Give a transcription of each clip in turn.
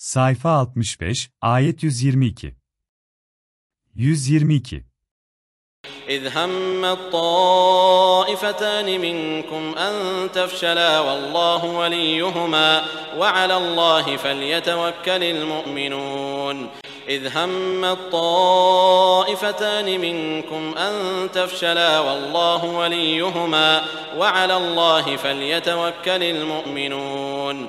Sayfa 65, ayet 122. 122. إذ هم الطائفتان منكم أن تفشلا والله وليهما وعلى الله فليتوكل المؤمنون إذ هم الطائفتان منكم أن تفشلا والله وليهما وعلى الله فليتوكل المؤمنون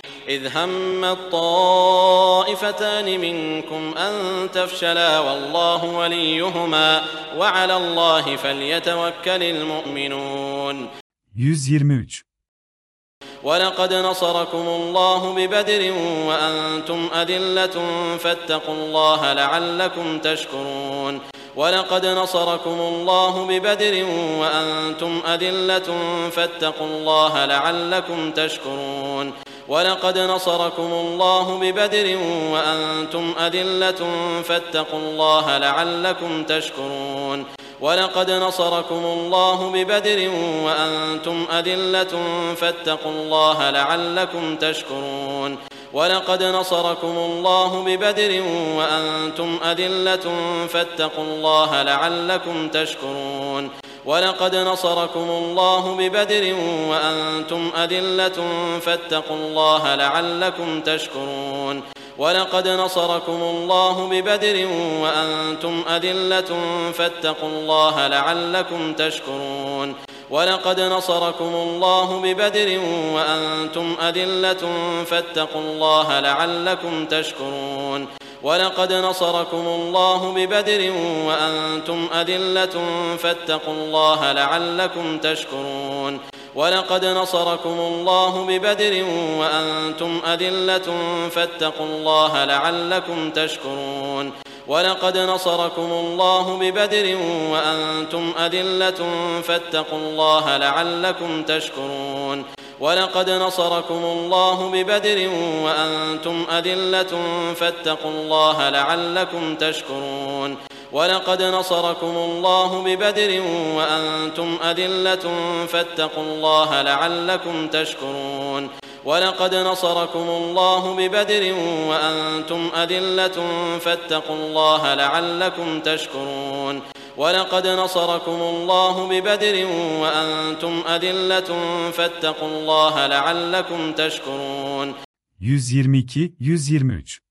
إذ هم الطائفتان منكم أن تفشلا والله وليهما وعلى الله فليتوكل المؤمنون. 123. ولقد نصركم الله ببدر وأنتم أذلة فاتقوا الله لعلكم تشكرون. ولقد نصركم الله ببدر وأنتم أذلة فاتقوا الله لعلكم تشكرون. ولقد نصركم الله ببدر وأنتم أذلة فاتقوا الله لعلكم تشكرون. ولقد نصركم الله ببدر وأنتم أذلة فاتقوا الله لعلكم تشكرون. ولقد نصركم الله ببدر وأنتم أذلة فاتقوا الله لعلكم تشكرون. ولقد نصركم الله ببدر وأنتم أذلة فاتقوا الله لعلكم تشكرون. ولقد نصركم الله ببدر وأنتم أذلة فاتقوا الله لعلكم تشكرون. ولقد نصركم الله ببدر وأنتم أذلة فاتقوا الله لعلكم تشكرون. ولقد نصركم الله ببدر وأنتم أذلة فاتقوا الله لعلكم تشكرون. ولقد نصركم الله ببدر وأنتم أذلة فاتقوا الله لعلكم تشكرون. ولقد نصركم الله ببدر وأنتم أذلة فاتقوا الله لعلكم تشكرون. ولقد نصركم الله ببدر وأنتم أذلة فاتقوا الله لعلكم تشكرون. ولقد نصركم الله ببدر وأنتم أذلة فاتقوا الله لعلكم تشكرون. ولقد نصركم الله ببدر وأنتم أذلة فاتقوا الله لعلكم تشكرون ولقد نصركم الله ببدر وأنتم أذلة فاتقوا الله لعلكم تشكرون 122, 123.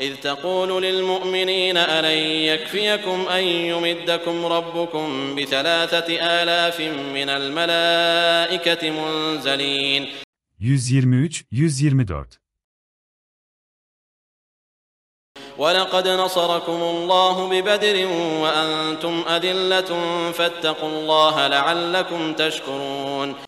إذ تقول للمؤمنين ألن يكفيكم أن يمدكم ربكم بثلاثة آلاف من الملائكة منزلين. 123 124 ولقد نصركم الله ببدر وأنتم أذلة فاتقوا الله لعلكم تشكرون.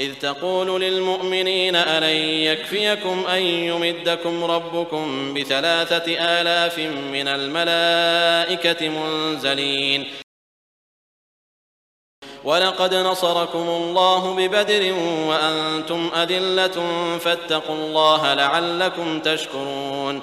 إذ تقول للمؤمنين ألن يكفيكم أن يمدكم ربكم بثلاثة آلاف من الملائكة منزلين. ولقد نصركم الله ببدر وأنتم أذلة فاتقوا الله لعلكم تشكرون.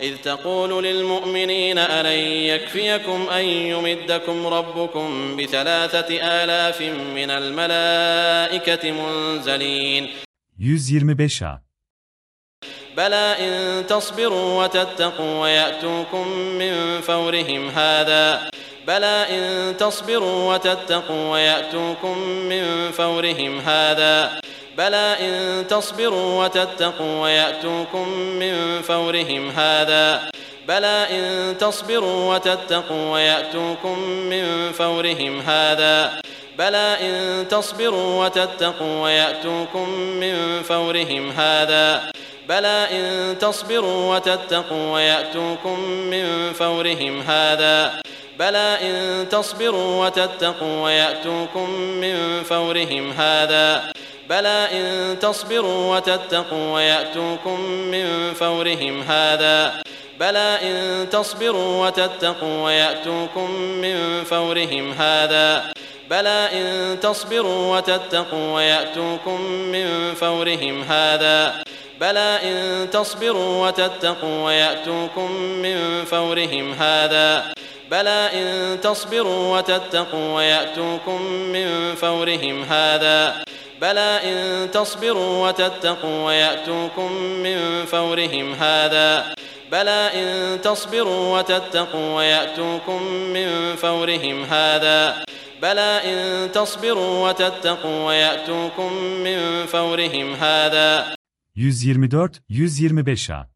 إذ تقول للمؤمنين ألن يكفيكم أن يمدكم ربكم بثلاثة آلاف من الملائكة منزلين. 125A بلى إن تصبروا وتتقوا ويأتوكم من فورهم هذا. بلى إن تصبروا وتتقوا ويأتوكم من فورهم هذا. بلى إن تصبروا وتتقوا ويأتوكم من فورهم هذا. بلى إن تصبروا وتتقوا ويأتوكم من فورهم هذا. بلى إن تصبروا وتتقوا ويأتوكم من فورهم هذا. بلى إن تصبروا وتتقوا ويأتوكم من فورهم هذا. بلى إن تصبروا وتتقوا ويأتوكم من فورهم هذا. بلى إن تصبروا وتتقوا ويأتوكم من فورهم هذا. بلى إن تصبروا وتتقوا ويأتوكم من فورهم هذا. بلى إن تصبروا وتتقوا ويأتوكم من فورهم هذا. بلى إن تصبروا وتتقوا ويأتوكم من فورهم هذا. بلى إن تصبروا وتتقوا ويأتوكم من فورهم هذا. بلى إن تصبروا وتتقوا ويأتوكم من فورهم هذا. بلى إن تصبروا وتتقوا ويأتوكم من فورهم هذا. بلى إن تصبروا وتتقوا ويأتوكم من فورهم هذا. 124 125A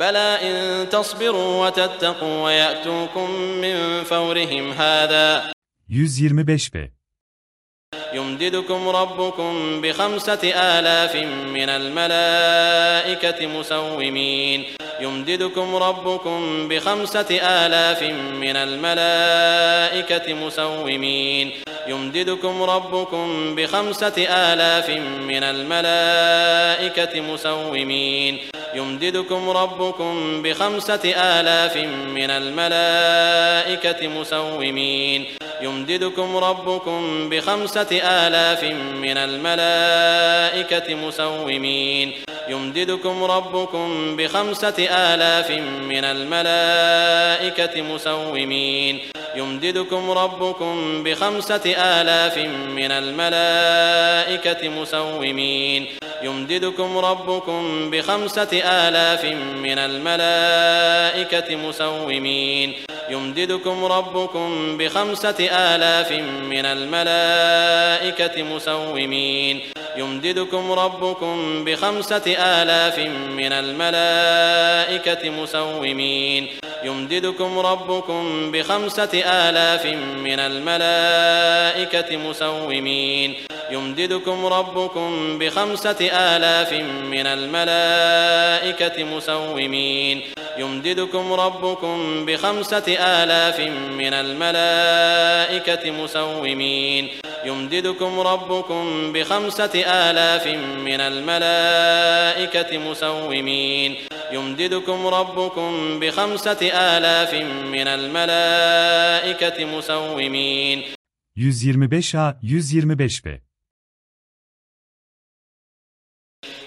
بلى إن تصبروا وتتقوا ويأتوكم من فورهم هذا. 125B يمددكم ربكم بخمسة آلاف من الملائكة مسومين. يمددكم ربكم بخمسة آلاف من الملائكة مسومين. يمددكم ربكم بخمسة آلاف من الملائكة مسومين. يمددكم ربكم بخمسة آلاف من الملائكة مسومين. يمددكم ربكم بخمسة آلاف من الملائكة مسومين. يمددكم ربكم بخمسة آلاف من الملائكة مسومين. يمددكم ربكم بخمسة آلاف من الملائكة مسومين. يمددكم ربكم بخمسة آلاف من الملائكة مسومين. يمددكم ربكم بخمسة آلاف من الملائكة مسومين. يمددكم ربكم بخمسة آلاف من الملائكة مسومين. يمددكم ربكم بخمسة آلاف من الملائكة مسومين. يمددكم ربكم بخمسة آلاف من الملائكة مسومين. يمددكم ربكم بخمسة آلاف من الملائكة مسومين. يمددكم ربكم بخمسة آلاف من الملائكة مسومين. يمددكم ربكم بخمسة آلاف من الملائكة مسومين. 125A 125B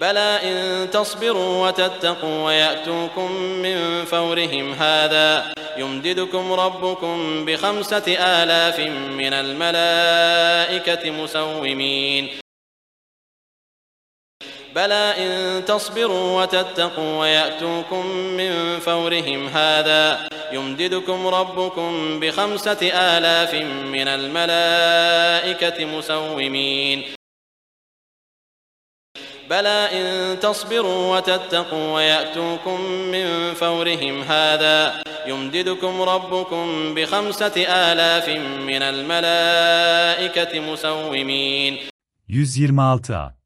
بلى إن تصبروا وتتقوا ويأتوكم من فورهم هذا يمددكم ربكم بخمسة آلاف من الملائكة مسومين. بلى إن تصبروا وتتقوا ويأتوكم من فورهم هذا يمددكم ربكم بخمسة آلاف من الملائكة مسومين. بلى إن تصبروا وتتقوا ويأتوكم من فورهم هذا يمددكم ربكم بخمسة آلاف من الملائكة مسومين. 126A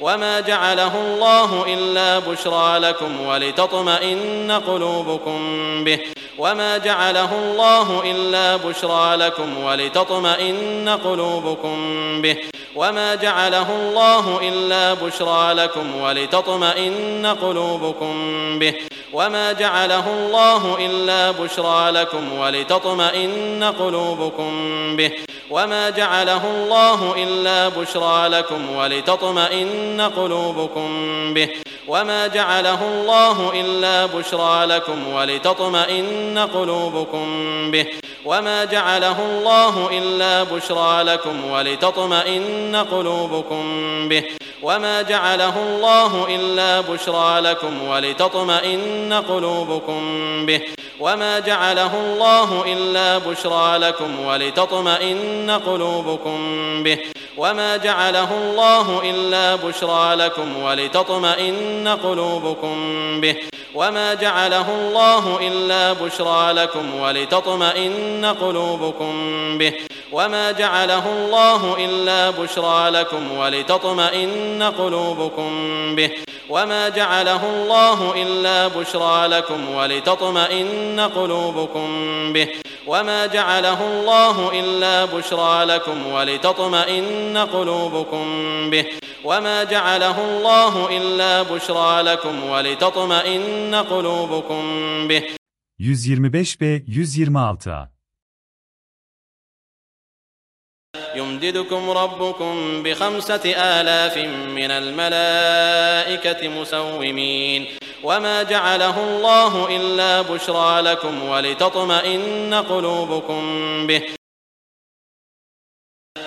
وما جعله الله إلا بشرى لكم ولتطمئن قلوبكم به. وما جعله الله إلا بشرى لكم ولتطمئن قلوبكم به. وما جعله الله إلا بشرى لكم ولتطمئن قلوبكم به وما جعله الله إلا بشرى لكم ولتطمئن قلوبكم به وما جعله الله إلا بشرى لكم ولتطمئن قلوبكم به وما جعله الله إلا بشرى لكم ولتطمئن قلوبكم به وما جعله الله إلا بشرى لكم ولتطمئن قلوبكم به وما جعله الله إلا بشرى لكم ولتطمئن قلوبكم به وما جعله الله إلا بشرى لكم ولتطمئن قلوبكم به وما جعله الله إلا بشرى لكم ولتطمئن قلوبكم به. وما جعله الله إلا بشرى لكم ولتطمئن قلوبكم به. وما جعله الله إلا بشرى لكم ولتطمئن قلوبكم به. وما جعله الله إلا بشرى لكم ولتطمئن قلوبكم به. وما جعله الله إلا بشرى لكم ولتطمئن قلوبكم به. وما جعله الله إلا بشرى لكم ولتطمئن قلوبكم به. 125B 126A يمددكم ربكم بخمسة آلاف من الملائكة مسومين. وما جعله الله إلا بشرى لكم ولتطمئن قلوبكم به.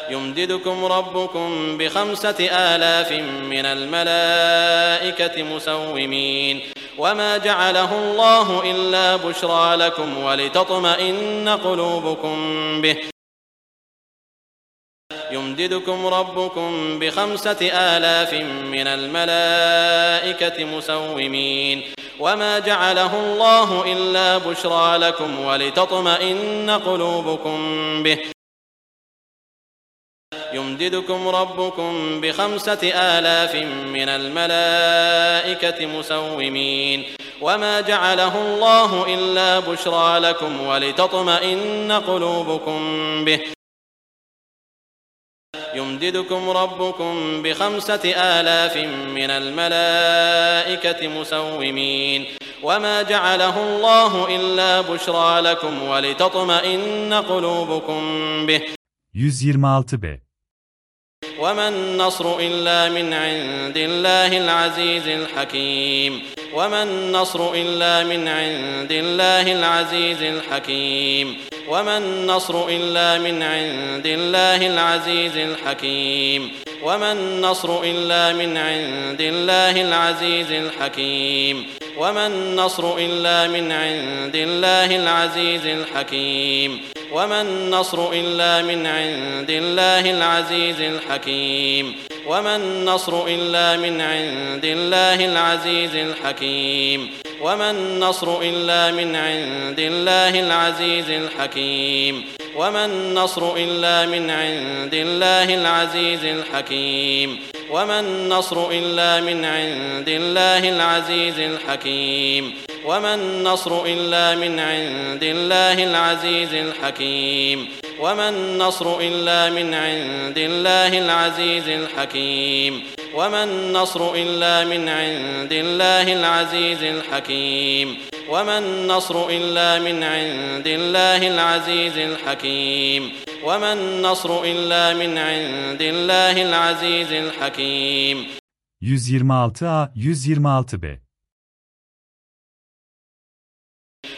يمددكم ربكم بخمسة آلاف من الملائكة مسومين. وما جعله الله إلا بشرى لكم ولتطمئن قلوبكم به. يمددكم ربكم بخمسة آلاف من الملائكة مسومين. وما جعله الله إلا بشرى لكم ولتطمئن قلوبكم به. يمددكم ربكم بخمسة آلاف من الملائكة مسومين. وما جعله الله إلا بشرى لكم ولتطمئن قلوبكم به. يمددكم ربكم بخمسة آلاف من الملائكة مسومين. وما جعله الله إلا بشرى لكم ولتطمئن قلوبكم به. 126b وما النصر إلا من عند الله العزيز الحكيم. وما النصر إلا من عند الله العزيز الحكيم. وما النصر إلا من عند الله العزيز الحكيم. وما النصر إلا من عند الله العزيز الحكيم. وما النصر إلا من عند الله العزيز الحكيم. وما النصر إلا من عند الله العزيز الحكيم. وما النصر إلا من عند الله العزيز الحكيم. وما النصر إلا من عند الله العزيز الحكيم. وما النصر إلا من عند الله العزيز الحكيم. وما النصر إلا من عند الله العزيز الحكيم. وما النصر إلا من عند الله العزيز الحكيم. وما النصر إلا من عند الله العزيز الحكيم. وما النصر إلا من عند الله العزيز الحكيم. وما النصر إلا من عند الله العزيز الحكيم. وما النصر إلا من عند الله العزيز الحكيم. 126a 126b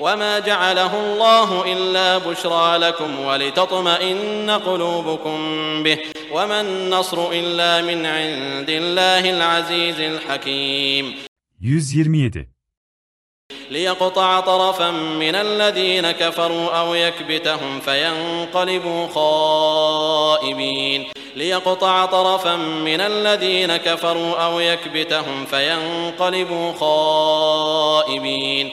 وما جعله الله إلا بشرى لكم ولتطمئن قلوبكم به وما النصر إلا من عند الله العزيز الحكيم. 127 ليقطع طرفا من الذين كفروا أو يكبتهم فينقلبوا خائبين. ليقطع طرفا من الذين كفروا أو يكبتهم فينقلبوا خائبين.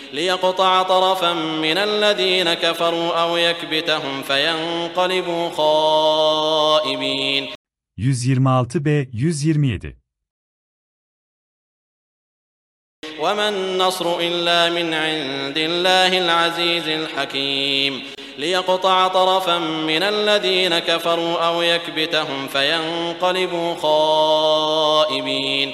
ليقطع طرفا من الذين كفروا أو يكبتهم فينقلبوا خائبين. 126b 127 وما النصر إلا من عند الله العزيز الحكيم. ليقطع طرفا من الذين كفروا أو يكبتهم فينقلبوا خائبين.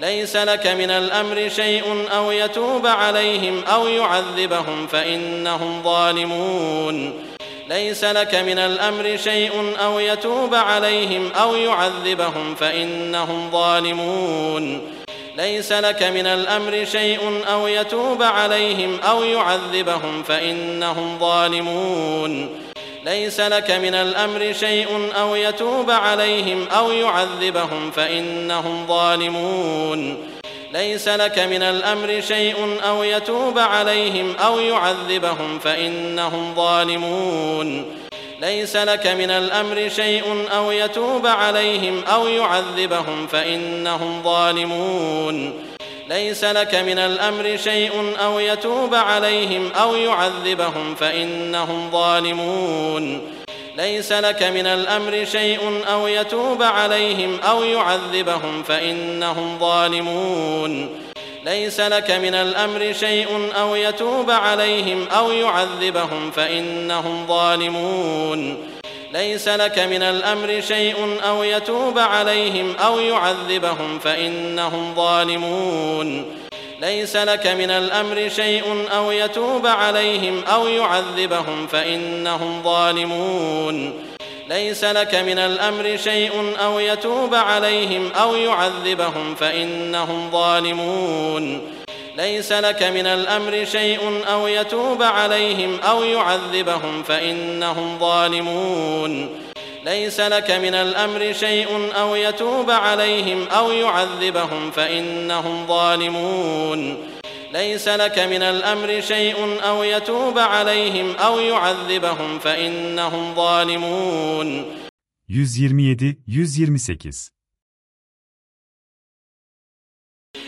ليس لك من الأمر شيء أو يتوب عليهم أو يعذبهم فإنهم ظالمون. ليس لك من الأمر شيء أو يتوب عليهم أو يعذبهم فإنهم ظالمون. ليس لك من الأمر شيء أو يتوب عليهم أو يعذبهم فإنهم ظالمون. ليس لك من الأمر شيء أو يتوب عليهم أو يعذبهم فإنهم ظالمون. ليس لك من الأمر شيء أو يتوب عليهم أو يعذبهم فإنهم ظالمون. ليس لك من الأمر شيء أو يتوب عليهم أو يعذبهم فإنهم ظالمون. ليس لك من الأمر شيء أو يتوب عليهم أو يعذبهم فإنهم ظالمون. ليس لك من الأمر شيء أو يتوب عليهم أو يعذبهم فإنهم ظالمون. ليس لك من الأمر شيء أو يتوب عليهم أو يعذبهم فإنهم ظالمون. ليس لك من الأمر شيء أو يتوب عليهم أو يعذبهم فإنهم ظالمون. ليس لك من الأمر شيء أو يتوب عليهم أو يعذبهم فإنهم ظالمون. ليس لك من الأمر شيء أو يتوب عليهم أو يعذبهم فإنهم ظالمون. ليس لك من الأمر شيء أو يتوب عليهم أو يعذبهم فإنهم ظالمون. ليس لك من الأمر شيء أو يتوب عليهم أو يعذبهم فإنهم ظالمون. ليس لك من الأمر شيء أو يتوب عليهم أو يعذبهم فإنهم ظالمون. 127 128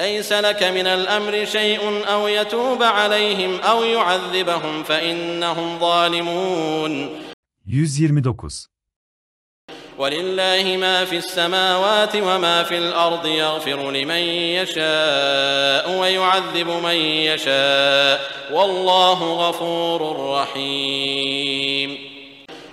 ليس لك من الأمر شيء أو يتوب عليهم أو يعذبهم فإنهم ظالمون. 129 ولله ما في السماوات وما في الأرض يغفر لمن يشاء ويعذب من يشاء. والله غفور رحيم.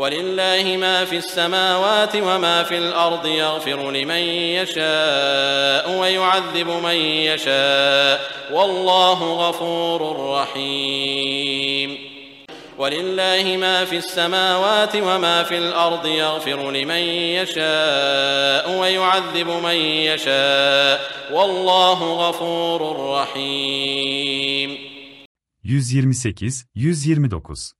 ولله ما في السماوات وما في الأرض يغفر لمن يشاء ويعذب من يشاء والله غفور رحيم ولله ما في السماوات وما في الأرض يغفر لمن يشاء ويعذب من يشاء والله غفور رحيم 128 129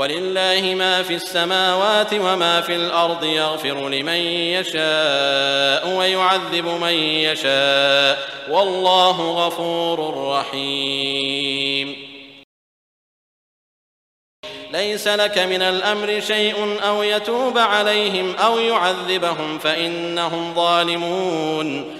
ولله ما في السماوات وما في الأرض يغفر لمن يشاء ويعذب من يشاء والله غفور رحيم. ليس لك من الأمر شيء أو يتوب عليهم أو يعذبهم فإنهم ظالمون.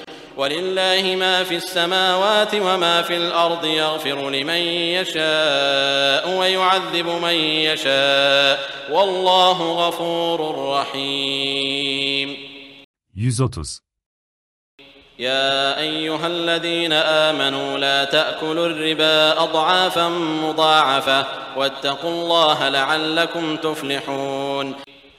ولله ما في السماوات وما في الأرض يغفر لمن يشاء ويعذب من يشاء. والله غفور رحيم. 130 يا أيها الذين آمنوا لا تأكلوا الربا أضعافا مضاعفة واتقوا الله لعلكم تفلحون.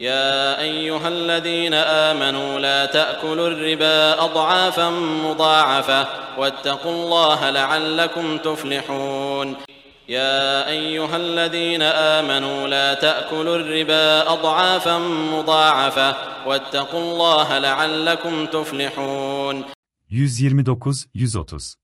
يا أيها الذين آمنوا لا تأكلوا الربا أضعافا مضاعفة واتقوا الله لعلكم تفلحون. يا أيها الذين آمنوا لا تأكلوا الربا أضعافا مضاعفة واتقوا الله لعلكم تفلحون. 129 130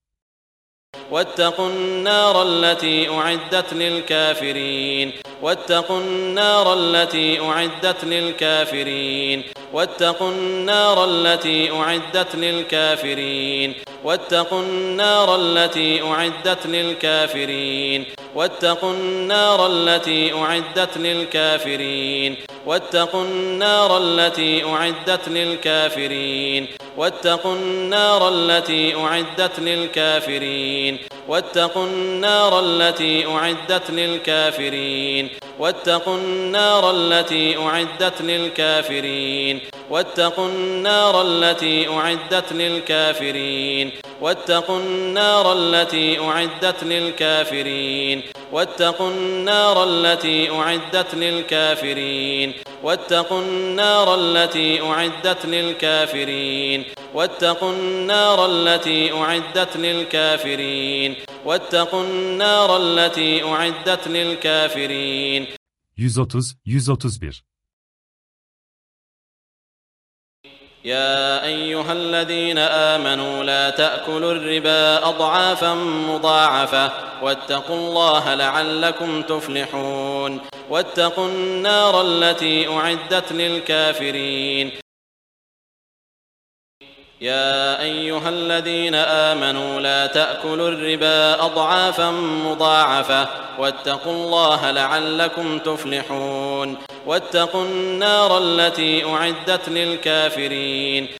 واتقوا النار التي أعدت للكافرين. واتقوا النار التي أعدت للكافرين. واتقوا النار التي أعدت للكافرين. واتقوا النار التي أعدت للكافرين. واتقوا النار التي أعدت للكافرين. واتقوا النار التي أعدت للكافرين. واتقوا النار التي أعدت للكافرين. واتقوا النار التي أعدت للكافرين. واتقوا النار التي أعدت للكافرين. واتقوا النار التي أعدت للكافرين. واتقوا النار التي أعدت للكافرين. واتقوا النار التي أعدت للكافرين. واتقوا النار التي أعدت للكافرين. واتقوا النار التي أعدت للكافرين. واتقوا النار التي أعدت للكافرين. 130 131 يا أيها الذين آمنوا لا تأكلوا الربا أضعافا مضاعفة واتقوا الله لعلكم تفلحون واتقوا النار التي أعدت للكافرين يا أيها الذين آمنوا لا تأكلوا الربا أضعافا مضاعفة واتقوا الله لعلكم تفلحون واتقوا النار التي أعدت للكافرين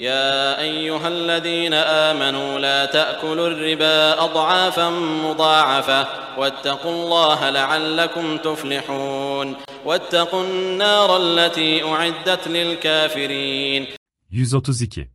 يا أيها الذين آمنوا لا تأكلوا الربا أضعافا مضاعفة واتقوا الله لعلكم تفلحون واتقوا النار التي أعدت للكافرين 132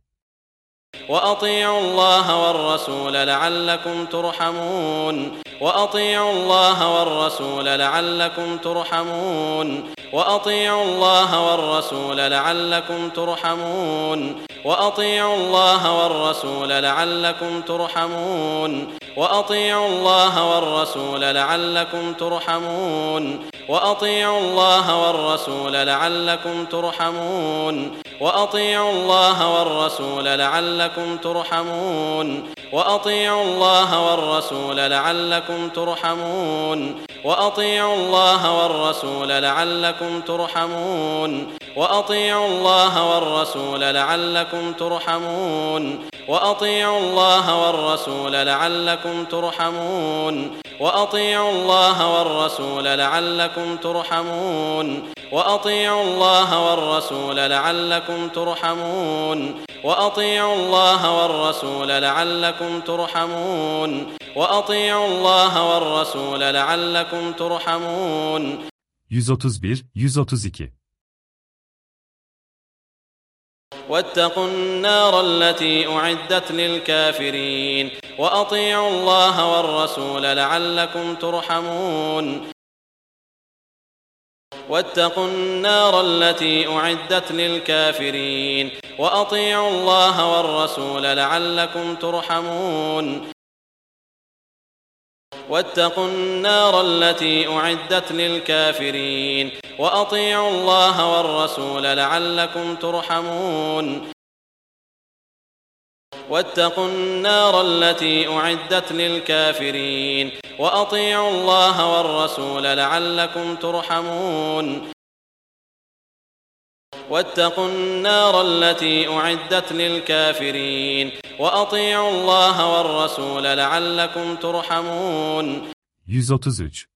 وأطيعوا الله والرسول لعلكم ترحمون وأطيعوا الله والرسول لعلكم ترحمون. وأطيعوا الله والرسول لعلكم ترحمون. وأطيعوا الله والرسول لعلكم ترحمون. وأطيعوا الله والرسول لعلكم ترحمون. وأطيعوا الله والرسول لعلكم ترحمون. وأطيعوا الله والرسول لعلكم ترحمون. وأطيعوا الله والرسول لعلكم ترحمون. وأطيعوا الله والرسول لعلكم ترحمون. وأطيعوا الله والرسول لعلكم ترحمون. وأطيعوا الله والرسول لعلكم ترحمون. وأطيعوا الله والرسول لعلكم ترحمون. وأطيعوا الله والرسول لعلكم ترحمون. وأطيعوا الله والرسول لعلكم ترحمون. وأطيعوا الله والرسول لعلكم ترحمون. 131 132 واتقوا النار التي أعدت للكافرين. وأطيعوا الله والرسول لعلكم ترحمون. واتقوا النار التي أعدت للكافرين وأطيعوا الله والرسول لعلكم ترحمون. واتقوا النار التي أعدت للكافرين وأطيعوا الله والرسول لعلكم ترحمون. واتقوا النار التي أعدت للكافرين وأطيعوا الله والرسول لعلكم ترحمون. واتقوا النار التي أعدت للكافرين وأطيعوا الله والرسول لعلكم ترحمون. 133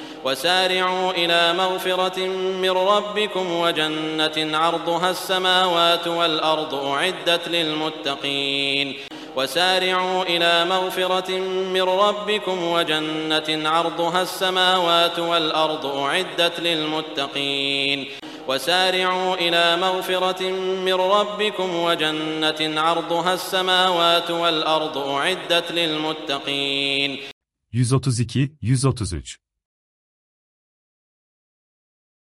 وسارعوا إلى مغفرة من ربكم وجنة عرضها السماوات والأرض أعدت للمتقين. وسارعوا إلى مغفرة من ربكم وجنة عرضها السماوات والأرض أعدت للمتقين. وسارعوا إلى مغفرة من ربكم وجنة عرضها السماوات والأرض أعدت للمتقين. 132 133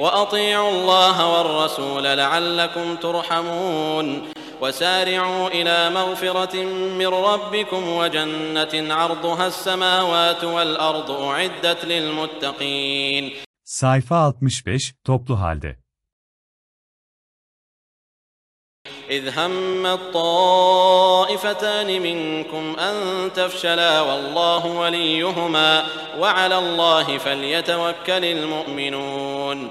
وأطيعوا الله والرسول لعلكم ترحمون. وسارعوا إلى مغفرة من ربكم وجنة عرضها السماوات والأرض أعدت للمتقين. Sayfa 65 toplu halde. إذ هم الطائفتان منكم أن تفشلا والله وليهما وعلى الله فليتوكل المؤمنون.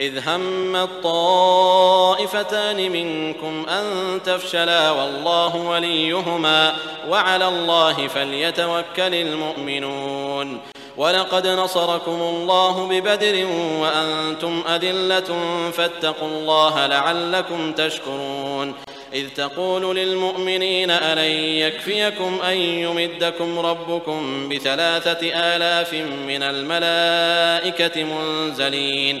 إذ هم الطائفتان منكم أن تفشلا والله وليهما وعلى الله فليتوكل المؤمنون. ولقد نصركم الله ببدر وأنتم أذلة فاتقوا الله لعلكم تشكرون. إذ تقول للمؤمنين ألن يكفيكم أن يمدكم ربكم بثلاثة آلاف من الملائكة منزلين؟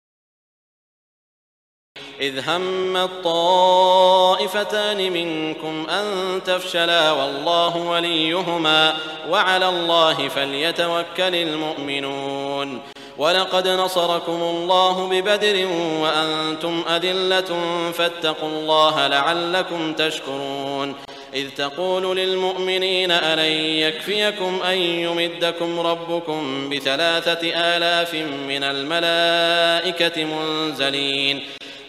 إذ هم الطائفتان منكم أن تفشلا والله وليهما وعلى الله فليتوكل المؤمنون. ولقد نصركم الله ببدر وأنتم أذلة فاتقوا الله لعلكم تشكرون. إذ تقول للمؤمنين ألن يكفيكم أن يمدكم ربكم بثلاثة آلاف من الملائكة منزلين.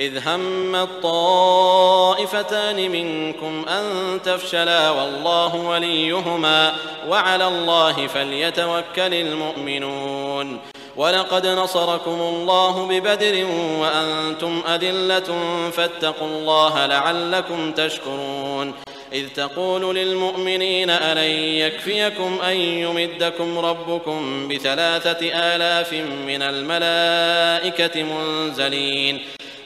إذ هم الطائفتان منكم أن تفشلا والله وليهما وعلى الله فليتوكل المؤمنون. ولقد نصركم الله ببدر وأنتم أذلة فاتقوا الله لعلكم تشكرون. إذ تقول للمؤمنين ألن يكفيكم أن يمدكم ربكم بثلاثة آلاف من الملائكة منزلين.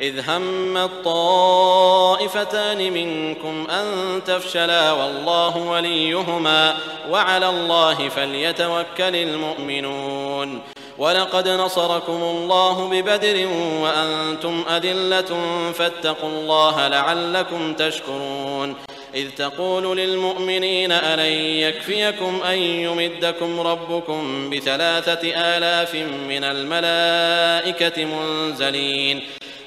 إذ هم الطائفتان منكم أن تفشلا والله وليهما وعلى الله فليتوكل المؤمنون. ولقد نصركم الله ببدر وأنتم أذلة فاتقوا الله لعلكم تشكرون. إذ تقول للمؤمنين ألن يكفيكم أن يمدكم ربكم بثلاثة آلاف من الملائكة منزلين.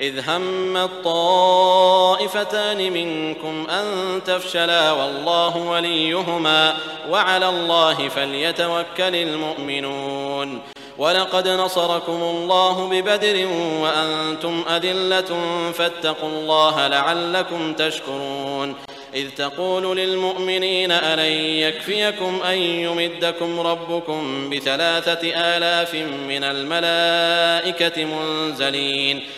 إذ هم الطائفتان منكم أن تفشلا والله وليهما وعلى الله فليتوكل المؤمنون. ولقد نصركم الله ببدر وأنتم أذلة فاتقوا الله لعلكم تشكرون. إذ تقول للمؤمنين ألن يكفيكم أن يمدكم ربكم بثلاثة آلاف من الملائكة منزلين؟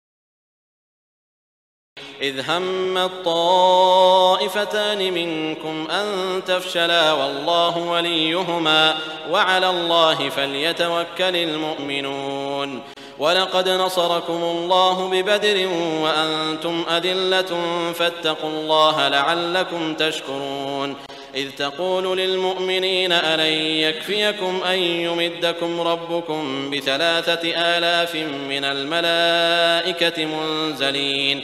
إذ هم الطائفتان منكم أن تفشلا والله وليهما وعلى الله فليتوكل المؤمنون. ولقد نصركم الله ببدر وأنتم أذلة فاتقوا الله لعلكم تشكرون. إذ تقول للمؤمنين ألن يكفيكم أن يمدكم ربكم بثلاثة آلاف من الملائكة منزلين؟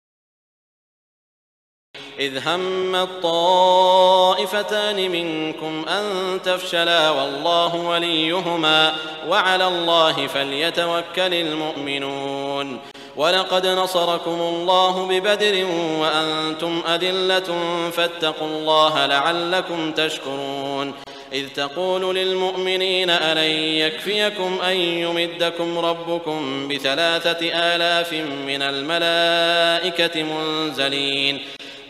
إذ هم الطائفتان منكم أن تفشلا والله وليهما وعلى الله فليتوكل المؤمنون. ولقد نصركم الله ببدر وأنتم أذلة فاتقوا الله لعلكم تشكرون. إذ تقول للمؤمنين ألن يكفيكم أن يمدكم ربكم بثلاثة آلاف من الملائكة منزلين.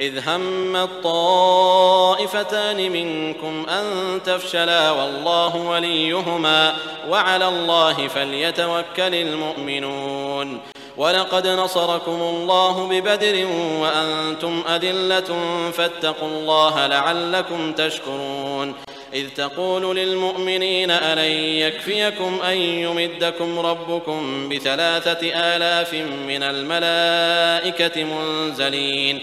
إذ هم الطائفتان منكم أن تفشلا والله وليهما وعلى الله فليتوكل المؤمنون. ولقد نصركم الله ببدر وأنتم أذلة فاتقوا الله لعلكم تشكرون. إذ تقول للمؤمنين ألن يكفيكم أن يمدكم ربكم بثلاثة آلاف من الملائكة منزلين؟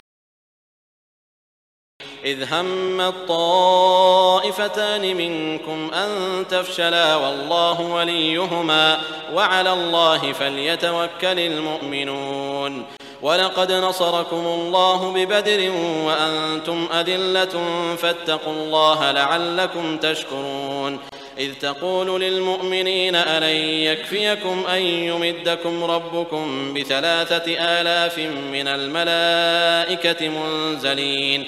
إذ هم الطائفتان منكم أن تفشلا والله وليهما وعلى الله فليتوكل المؤمنون. ولقد نصركم الله ببدر وأنتم أذلة فاتقوا الله لعلكم تشكرون. إذ تقول للمؤمنين ألن يكفيكم أن يمدكم ربكم بثلاثة آلاف من الملائكة منزلين.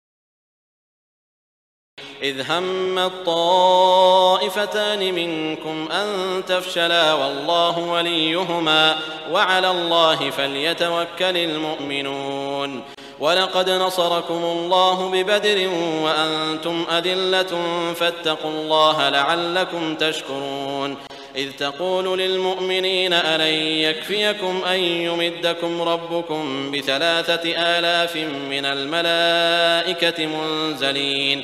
إذ هم الطائفتان منكم أن تفشلا والله وليهما وعلى الله فليتوكل المؤمنون. ولقد نصركم الله ببدر وأنتم أذلة فاتقوا الله لعلكم تشكرون. إذ تقول للمؤمنين ألن يكفيكم أن يمدكم ربكم بثلاثة آلاف من الملائكة منزلين؟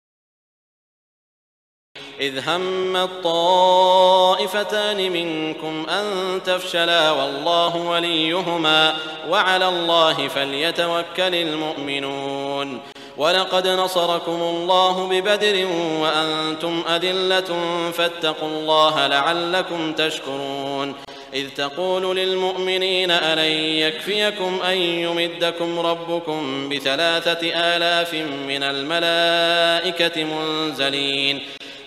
إذ هم الطائفتان منكم أن تفشلا والله وليهما وعلى الله فليتوكل المؤمنون. ولقد نصركم الله ببدر وأنتم أذلة فاتقوا الله لعلكم تشكرون. إذ تقول للمؤمنين ألن يكفيكم أن يمدكم ربكم بثلاثة آلاف من الملائكة منزلين.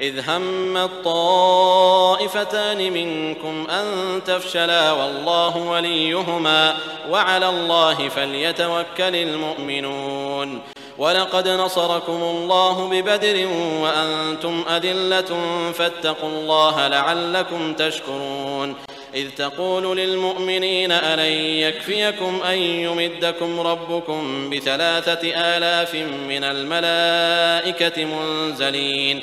إذ هم الطائفتان منكم أن تفشلا والله وليهما وعلى الله فليتوكل المؤمنون. ولقد نصركم الله ببدر وأنتم أذلة فاتقوا الله لعلكم تشكرون. إذ تقول للمؤمنين ألن يكفيكم أن يمدكم ربكم بثلاثة آلاف من الملائكة منزلين.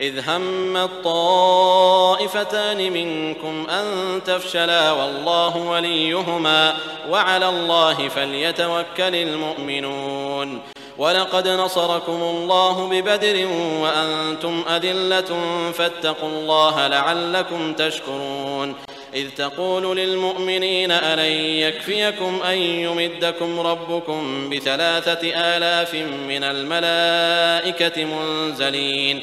إذ هم الطائفتان منكم أن تفشلا والله وليهما وعلى الله فليتوكل المؤمنون. ولقد نصركم الله ببدر وأنتم أذلة فاتقوا الله لعلكم تشكرون. إذ تقول للمؤمنين ألن يكفيكم أن يمدكم ربكم بثلاثة آلاف من الملائكة منزلين.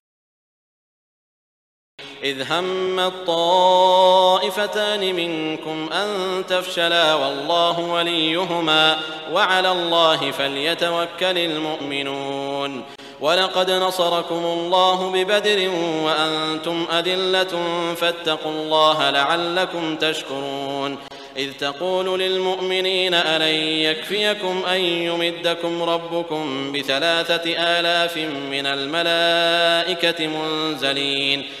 إذ هم الطائفتان منكم أن تفشلا والله وليهما وعلى الله فليتوكل المؤمنون. ولقد نصركم الله ببدر وأنتم أذلة فاتقوا الله لعلكم تشكرون. إذ تقول للمؤمنين ألن يكفيكم أن يمدكم ربكم بثلاثة آلاف من الملائكة منزلين.